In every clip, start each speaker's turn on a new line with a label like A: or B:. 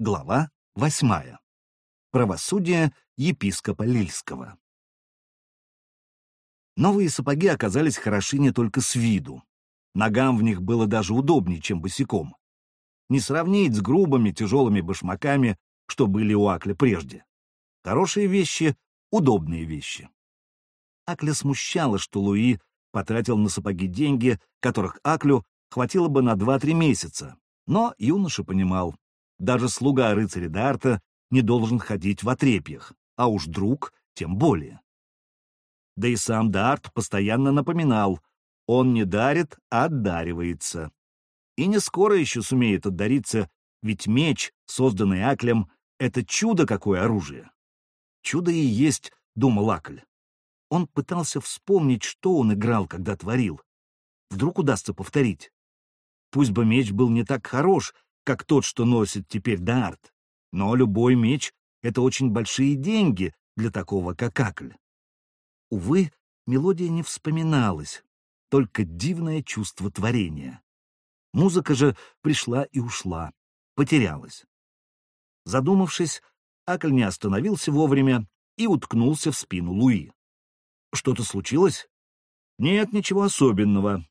A: Глава восьмая. Правосудие епископа Лильского. Новые сапоги оказались хороши не только с виду. Ногам в них было даже удобнее, чем босиком. Не сравнить с грубыми тяжелыми башмаками, что были у Акля прежде. Хорошие вещи — удобные вещи. Акля смущало, что Луи потратил на сапоги деньги, которых Аклю хватило бы на 2-3 месяца. Но юноша понимал, даже слуга рыцаря Дарта не должен ходить в отрепьях, а уж друг тем более. Да и сам Дарт постоянно напоминал, он не дарит, а отдаривается. И не скоро еще сумеет отдариться, ведь меч, созданный Аклем, — это чудо какое оружие. Чудо и есть, — думал Акль. Он пытался вспомнить, что он играл, когда творил. Вдруг удастся повторить. Пусть бы меч был не так хорош, как тот, что носит теперь Дарт. Но любой меч — это очень большие деньги для такого, как Акль. Увы, мелодия не вспоминалась, только дивное чувство творения. Музыка же пришла и ушла, потерялась. Задумавшись, Акль не остановился вовремя и уткнулся в спину Луи. Что-то случилось? Нет, ничего особенного.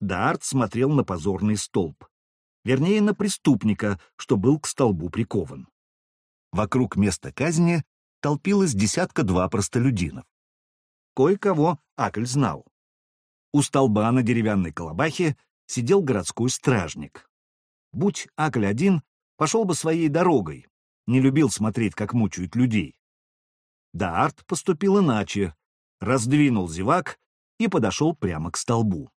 A: Дарт смотрел на позорный столб вернее, на преступника, что был к столбу прикован. Вокруг места казни толпилось десятка-два простолюдинов. Кое-кого Акль знал. У столба на деревянной колобахе сидел городской стражник. Будь Акль один, пошел бы своей дорогой, не любил смотреть, как мучают людей. Даарт поступил иначе, раздвинул зевак и подошел прямо к столбу.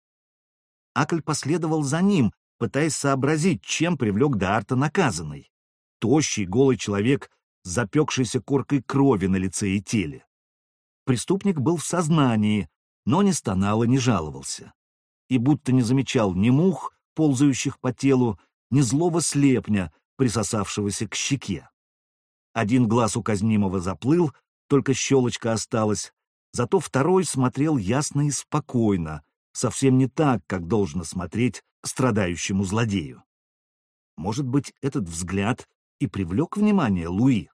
A: Акль последовал за ним, пытаясь сообразить, чем привлек Д'Арта наказанный. Тощий, голый человек с запекшейся коркой крови на лице и теле. Преступник был в сознании, но не стонал и не жаловался. И будто не замечал ни мух, ползающих по телу, ни злого слепня, присосавшегося к щеке. Один глаз у казнимого заплыл, только щелочка осталась, зато второй смотрел ясно и спокойно, совсем не так, как должно смотреть страдающему злодею. Может быть, этот взгляд и привлек внимание Луи?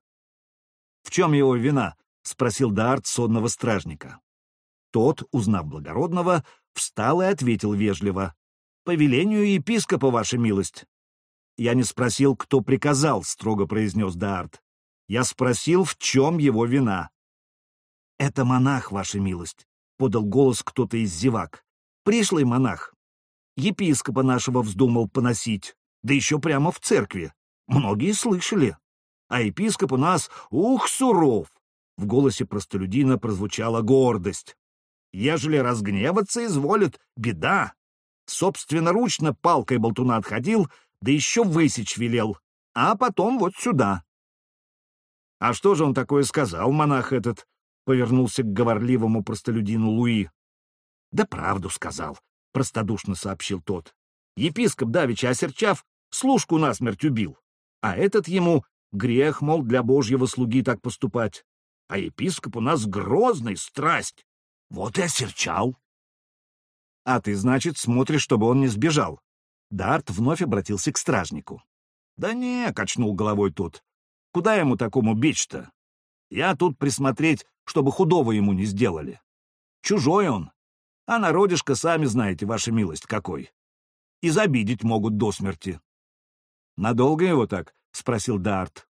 A: «В чем его вина?» — спросил Д'Арт сонного стражника. Тот, узнав благородного, встал и ответил вежливо. «По велению епископа, ваша милость». «Я не спросил, кто приказал», — строго произнес Д'Арт. «Я спросил, в чем его вина». «Это монах, ваша милость», — подал голос кто-то из зевак. «Пришлый монах епископа нашего вздумал поносить, да еще прямо в церкви. Многие слышали. А епископ у нас, ух, суров!» В голосе простолюдина прозвучала гордость. «Ежели разгневаться изволит, беда. Собственноручно палкой болтуна отходил, да еще высечь велел, а потом вот сюда». «А что же он такое сказал, монах этот?» — повернулся к говорливому простолюдину Луи. «Да правду сказал», простодушно сообщил тот. Епископ Давича осерчав, служку насмерть убил. А этот ему грех, мол, для божьего слуги так поступать. А епископ у нас грозный, страсть. Вот и осерчал. А ты, значит, смотришь, чтобы он не сбежал. Дарт вновь обратился к стражнику. Да не, качнул головой тот. Куда ему такому бечь-то? Я тут присмотреть, чтобы худого ему не сделали. Чужой он, а народишко, сами знаете, ваша милость, какой. И забидеть могут до смерти. — Надолго его так? — спросил Дарт.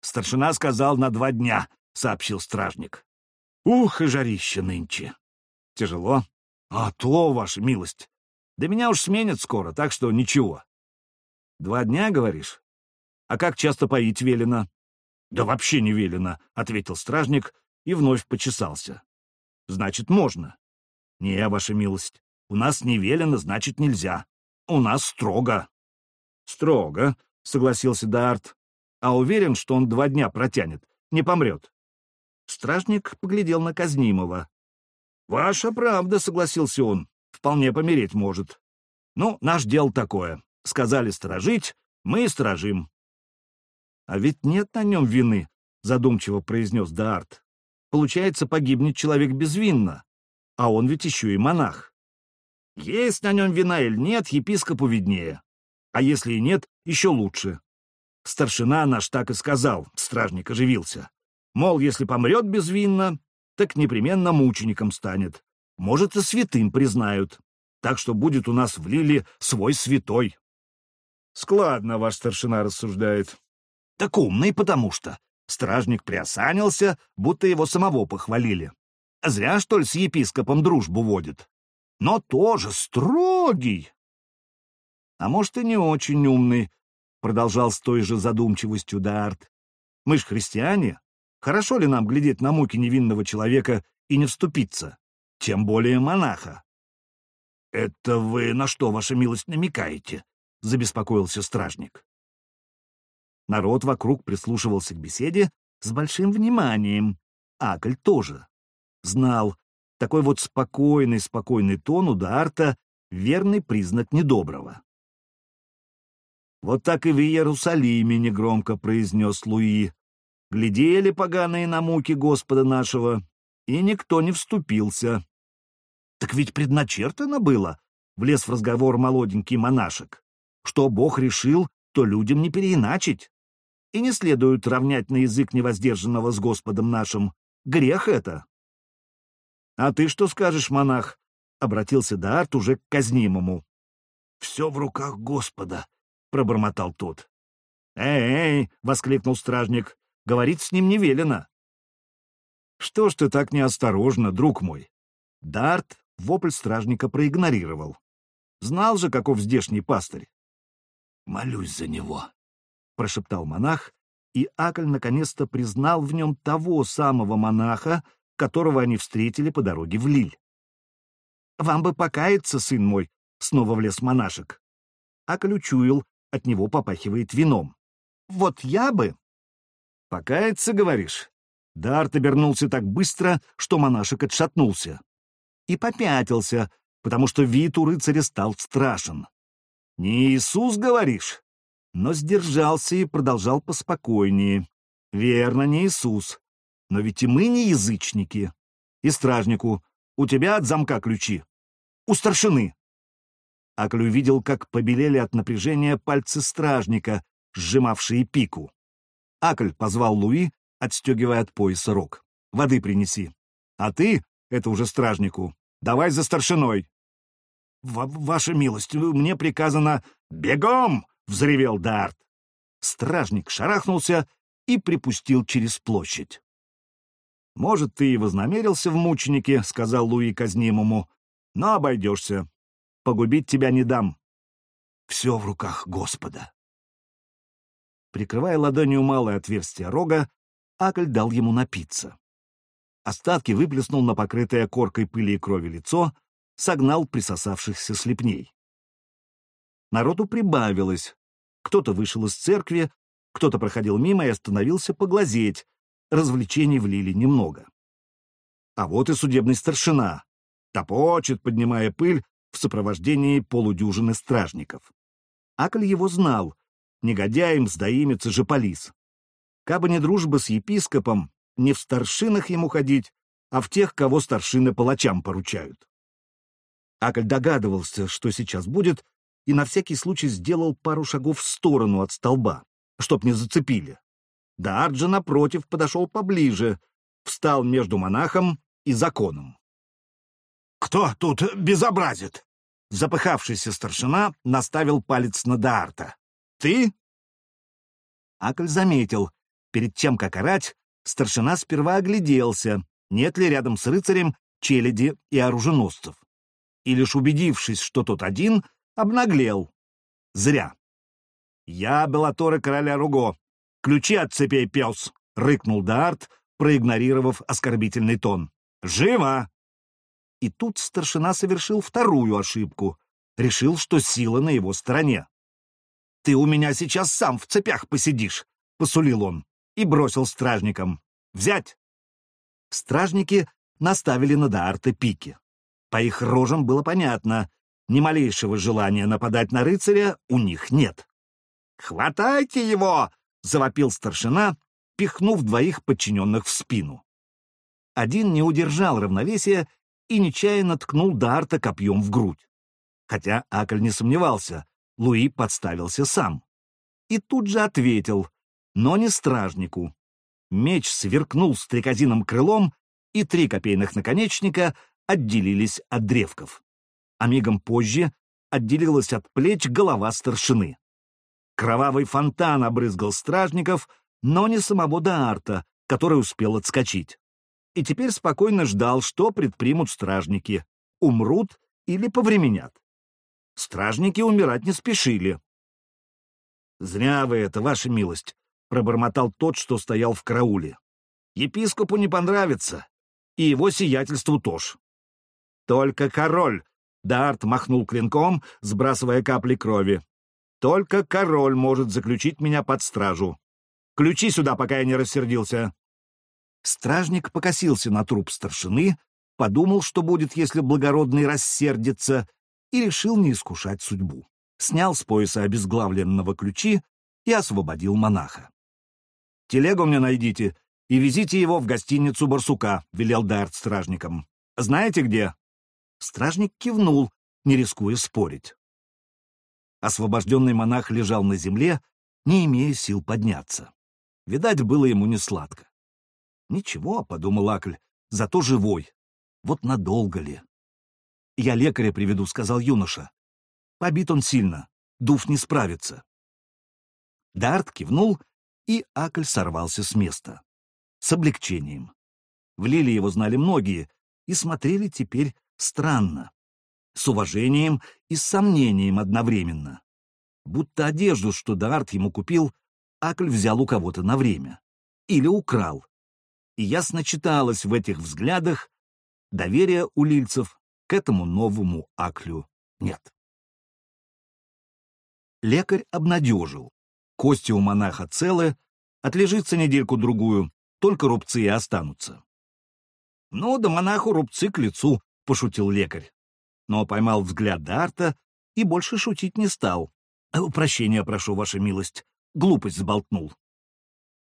A: Старшина сказал на два дня, — сообщил стражник. — Ух, и жарище нынче. — Тяжело? — А то, ваша милость. Да меня уж сменят скоро, так что ничего. — Два дня, говоришь? А как часто поить велено? — Да вообще не велено, — ответил стражник и вновь почесался. — Значит, можно. «Не, ваша милость, у нас не велено, значит, нельзя. У нас строго». «Строго», — согласился Д'Арт. «А уверен, что он два дня протянет, не помрет». Стражник поглядел на Казнимова. «Ваша правда», — согласился он, — «вполне помереть может». «Ну, наш дел такое. Сказали сторожить, мы и сторожим». «А ведь нет на нем вины», — задумчиво произнес Д'Арт. «Получается, погибнет человек безвинно а он ведь еще и монах. Есть на нем вина или нет, епископу виднее. А если и нет, еще лучше. Старшина наш так и сказал, стражник оживился. Мол, если помрет безвинно, так непременно мучеником станет. Может, и святым признают. Так что будет у нас в Лиле свой святой. Складно ваш старшина рассуждает. Так умный, потому что. Стражник приосанился, будто его самого похвалили. Зря, что ли, с епископом дружбу водит. Но тоже строгий. А может, и не очень умный, продолжал с той же задумчивостью Д'Арт. Мы ж христиане. Хорошо ли нам глядеть на муки невинного человека и не вступиться? Тем более монаха. «Это вы на что, ваша милость, намекаете?» — забеспокоился стражник. Народ вокруг прислушивался к беседе с большим вниманием. Акль тоже. Знал, такой вот спокойный, спокойный тон у Д'Арта — верный признак недоброго. «Вот так и в Иерусалиме», — негромко произнес Луи. «Глядели поганые на муки Господа нашего, и никто не вступился». «Так ведь предначертано было», — влез в разговор молоденький монашек. «Что Бог решил, то людям не переиначить. И не следует равнять на язык невоздержанного с Господом нашим. Грех это». «А ты что скажешь, монах?» — обратился Даарт уже к казнимому. «Все в руках Господа», пробормотал тот. «Эй, эй!» — воскликнул стражник. «Говорить с ним не велено». «Что ж ты так неосторожно, друг мой?» Дарт вопль стражника проигнорировал. Знал же, каков здешний пастырь. «Молюсь за него», — прошептал монах, и Акль наконец-то признал в нем того самого монаха, которого они встретили по дороге в Лиль. «Вам бы покаяться, сын мой», — снова влез монашек. Акль учуял, от него попахивает вином. Вот я бы... Покаяться, говоришь? Дарт обернулся так быстро, что монашек отшатнулся. И попятился, потому что вид у рыцаря стал страшен. «Не Иисус, говоришь?» Но сдержался и продолжал поспокойнее. «Верно, не Иисус. Но ведь и мы не язычники. И стражнику, у тебя от замка ключи. У старшины. Акль увидел, как побелели от напряжения пальцы стражника, сжимавшие пику. Акль позвал Луи, отстегивая от пояса рог. «Воды принеси. А ты, это уже стражнику, давай за старшиной». «Ваша милость, мне приказано...» «Бегом!» — взревел Дарт. Стражник шарахнулся и припустил через площадь. «Может, ты и вознамерился в мученике», — сказал Луи казнимому, — «но обойдешься. Погубить тебя не дам. Все в руках Господа. Прикрывая ладонью малое отверстие рога, Акль дал ему напиться. Остатки выплеснул на покрытое коркой пыли и крови лицо, согнал присосавшихся слепней. Народу прибавилось. Кто-то вышел из церкви, кто-то проходил мимо и остановился поглазеть. Развлечений влили немного. А вот и судебный старшина. Топочет, поднимая пыль, в сопровождении полудюжины стражников. Акль его знал, негодяем сдаимец и жополис. Кабы не дружба с епископом, не в старшинах ему ходить, а в тех, кого старшины палачам поручают. Акль догадывался, что сейчас будет, и на всякий случай сделал пару шагов в сторону от столба, чтоб не зацепили. Да Арджа, напротив, подошел поближе, встал между монахом и законом. «Кто тут безобразит?» Запыхавшийся старшина наставил палец на Даарта. «Ты?» Акль заметил. Перед тем, как орать, старшина сперва огляделся, нет ли рядом с рыцарем челяди и оруженосцев. И лишь убедившись, что тот один, обнаглел. Зря. «Я Белаторы короля Руго. Ключи от цепей, пес!» — рыкнул Даарт, проигнорировав оскорбительный тон. «Живо!» И тут старшина совершил вторую ошибку. Решил, что сила на его стороне. «Ты у меня сейчас сам в цепях посидишь», — посулил он и бросил стражникам. «Взять!» Стражники наставили на Даарта пики. По их рожам было понятно, ни малейшего желания нападать на рыцаря у них нет. «Хватайте его!» — завопил старшина, пихнув двоих подчиненных в спину. Один не удержал равновесия и нечаянно ткнул Дарта копьем в грудь. Хотя Акль не сомневался, Луи подставился сам. и тут же ответил, но не стражнику. Меч сверкнул стрекозиным крылом, и три копейных наконечника отделились от древков. А мигом позже отделилась от плеч голова старшины. Кровавый фонтан обрызгал стражников, но не самого Даарта, который успел отскочить. И теперь спокойно ждал, что предпримут стражники — умрут или повременят. Стражники умирать не спешили. «Зря вы это, ваша милость», — пробормотал тот, что стоял в карауле. «Епископу не понравится, и его сиятельству тоже». «Только король», — Дарт махнул клинком, сбрасывая капли крови. «Только король может заключить меня под стражу. Ключи сюда, пока я не рассердился». Стражник покосился на труп старшины, подумал, что будет, если благородный рассердится, и решил не искушать судьбу. Снял с пояса обезглавленного ключи и освободил монаха. «Телегу мне найдите и везите его в гостиницу «Барсука», — велел Дарт стражникам. «Знаете где?» Стражник кивнул, не рискуя спорить. Освобожденный монах лежал на земле, не имея сил подняться. Видать, было ему не сладко. «Ничего», — подумал Акль, — «зато живой. Вот надолго ли?» «Я лекаря приведу», — сказал юноша. «Побит он сильно, дуф не справится». Дарт кивнул, и Акль сорвался с места. С облегчением. В Лиле его знали многие и смотрели теперь странно. С уважением и с сомнением одновременно. Будто одежду, что Дарт ему купил, Акль взял у кого-то на время. Или украл. И ясно читалось в этих взглядах, доверия у лильцев к этому новому Аклю нет. Лекарь обнадежил. Кости у монаха целы, отлежится недельку-другую, только рубцы и останутся. «Ну, да монаху рубцы к лицу», — пошутил лекарь. Но поймал взгляд Дарта и больше шутить не стал. «Прощения прошу, ваша милость глупость сболтнул.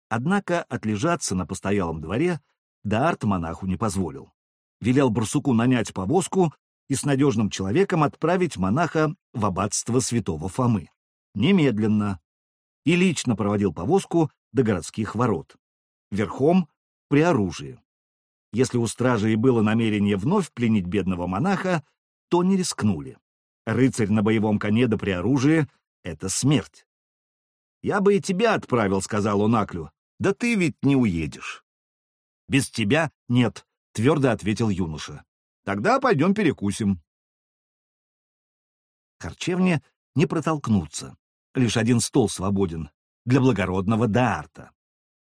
A: Однако отлежаться на постоялом дворе Даарт монаху не позволил. Велел барсуку нанять повозку и с надежным человеком отправить монаха в аббатство святого Фомы. Немедленно. И лично проводил повозку до городских ворот. Верхом, при оружии. Если у стражи и было намерение вновь пленить бедного монаха, то не рискнули. Рыцарь на боевом коне да при оружии — это смерть. «Я бы и тебя отправил», — сказал он Аклю. «Да ты ведь не уедешь». «Без тебя нет», — твердо ответил юноша. «Тогда пойдем перекусим». Харчевне не протолкнуться. Лишь один стол свободен. Для благородного Даарта.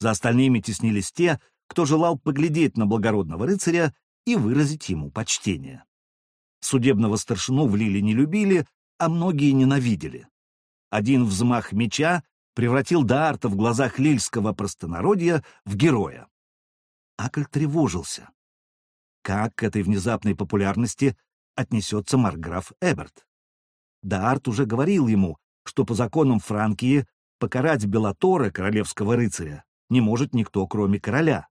A: За остальными теснились те, кто желал поглядеть на благородного рыцаря и выразить ему почтение. Судебного старшину в Лиле не любили, а многие ненавидели. Один взмах меча превратил Даарта в глазах лильского простонародья в героя. Акль тревожился. Как к этой внезапной популярности отнесется марграф Эберт? Даарт уже говорил ему, что по законам Франкии покарать Белатора, королевского рыцаря, не может никто, кроме короля.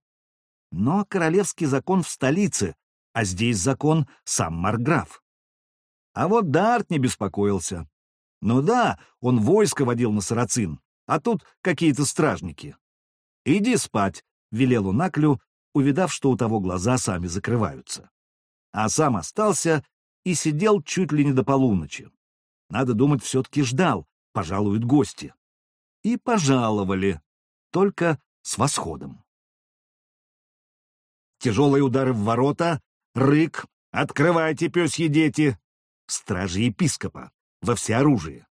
A: Но королевский закон в столице, а здесь закон сам марграф. А вот Даарт не беспокоился. Ну да, он войско водил на Сарацин, а тут какие-то стражники. «Иди спать», — велел он Аклю, увидав, что у того глаза сами закрываются. А сам остался и сидел чуть ли не до полуночи. Надо думать, все-таки ждал, пожалуют гости. И пожаловали, только с восходом. Тяжелые удары в ворота, рык, «Открывайте, пёсьи дети!» Стражи епископа во всеоружии.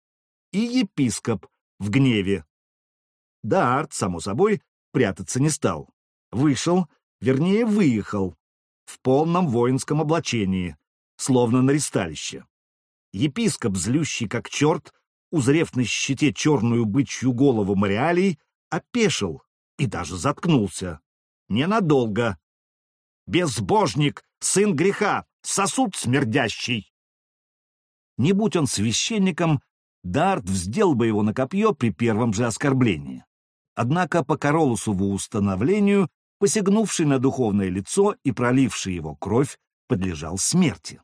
A: И епископ в гневе. Да, Арт, само собой, прятаться не стал. Вышел, вернее, выехал, в полном воинском облачении, словно на ристалище. Епископ, злющий как черт, узрев на щите черную бычью голову Мариалий, опешил и даже заткнулся. Ненадолго. «Безбожник, сын греха, сосуд смердящий!» Не будь он священником, Дарт вздел бы его на копье при первом же оскорблении. Однако по Королусову установлению, посягнувший на духовное лицо и проливший его кровь, подлежал смерти.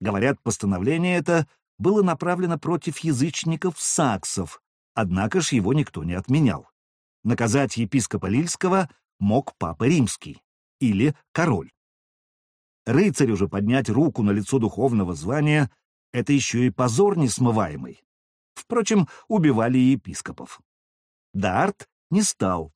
A: Говорят, постановление это было направлено против язычников-саксов, Однако ж его никто не отменял. Наказать епископа Лильского мог папа римский или король. Рыцарю же поднять руку на лицо духовного звания — это еще и позор несмываемый. Впрочем, убивали и епископов. Дарт не стал.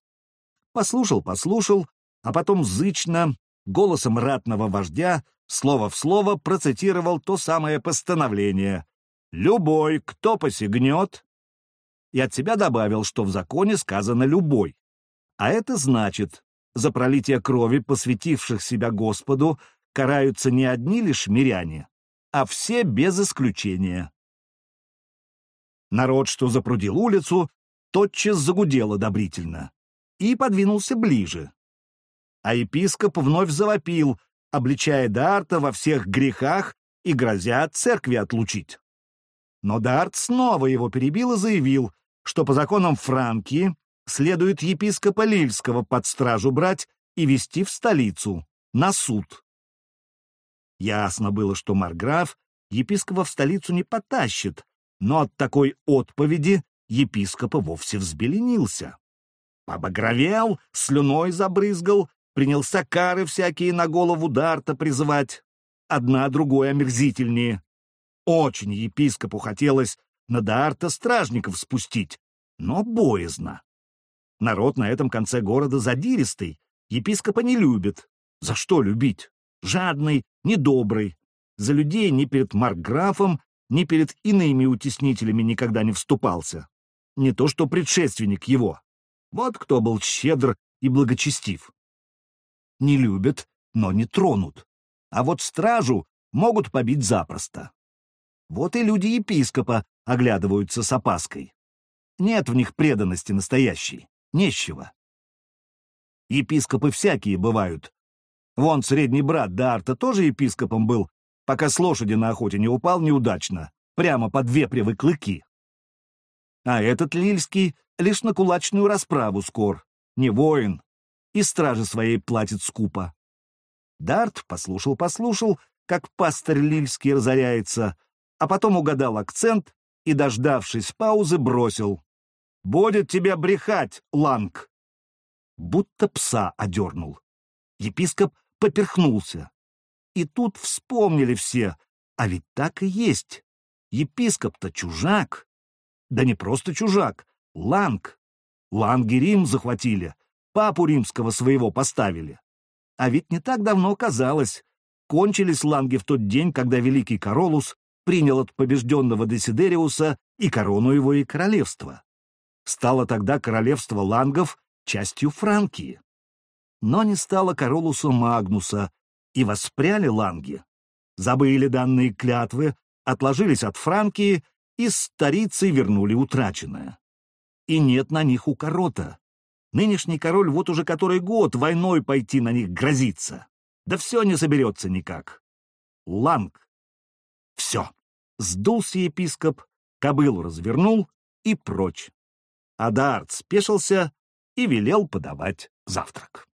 A: Послушал-послушал, а потом зычно, голосом ратного вождя, слово в слово процитировал то самое постановление. «Любой, кто посягнет...» И от себя добавил, что в законе сказано «любой». А это значит, за пролитие крови посвятивших себя Господу караются не одни лишь миряне, а все без исключения. Народ, что запрудил улицу, тотчас загудел одобрительно и подвинулся ближе. А епископ вновь завопил, обличая Дарта во всех грехах и грозя от церкви отлучить. Но Дарт снова его перебил и заявил, что по законам Франкии следует епископа Лильского под стражу брать и вести в столицу, на суд. Ясно было, что Марграф епископа в столицу не потащит, но от такой отповеди епископа вовсе взбеленился. Побагровел, слюной забрызгал, принялся кары всякие на голову Дарта призывать. Одна другой омерзительнее. Очень епископу хотелось на Дарта стражников спустить, но боязно. Народ на этом конце города задиристый, епископа не любит. За что любить? Жадный, недобрый. За людей ни перед маркграфом, ни перед иными утеснителями никогда не вступался. Не то что предшественник его. Вот кто был щедр и благочестив. Не любят, но не тронут. А вот стражу могут побить запросто. Вот и люди епископа оглядываются с опаской. Нет в них преданности настоящей, нещего. Епископы всякие бывают. Вон средний брат Дарта тоже епископом был, пока с лошади на охоте не упал неудачно, прямо под вепревы клыки. А этот Лильский лишь на кулачную расправу скор, не воин, и стражи своей платит скупо. Дарт послушал-послушал, как пастырь Лильский разоряется, а потом угадал акцент и, дождавшись паузы, бросил. «Будет тебя брехать, Ланг!» Будто пса одернул. Епископ поперхнулся. И тут вспомнили все, а ведь так и есть. Епископ-то чужак. Да не просто чужак, Ланг. Ланги Рим захватили, папу римского своего поставили. А ведь не так давно казалось, кончились ланги в тот день, когда великий Каролус принял от побежденного Десидериуса и корону его и королевство. Стало тогда королевство лангов частью Франкии. Но не стало Каролуса Магнуса, и воспряли ланги. Забыли данные клятвы, отложились от Франкии и с старицей вернули утраченное. И нет на них у корота. Нынешний король вот уже который год войной пойти на них грозится. Да все не соберется никак. Ланг. Все. Сдулся епископ, кобылу развернул и прочь. Адарт спешился и велел подавать завтрак.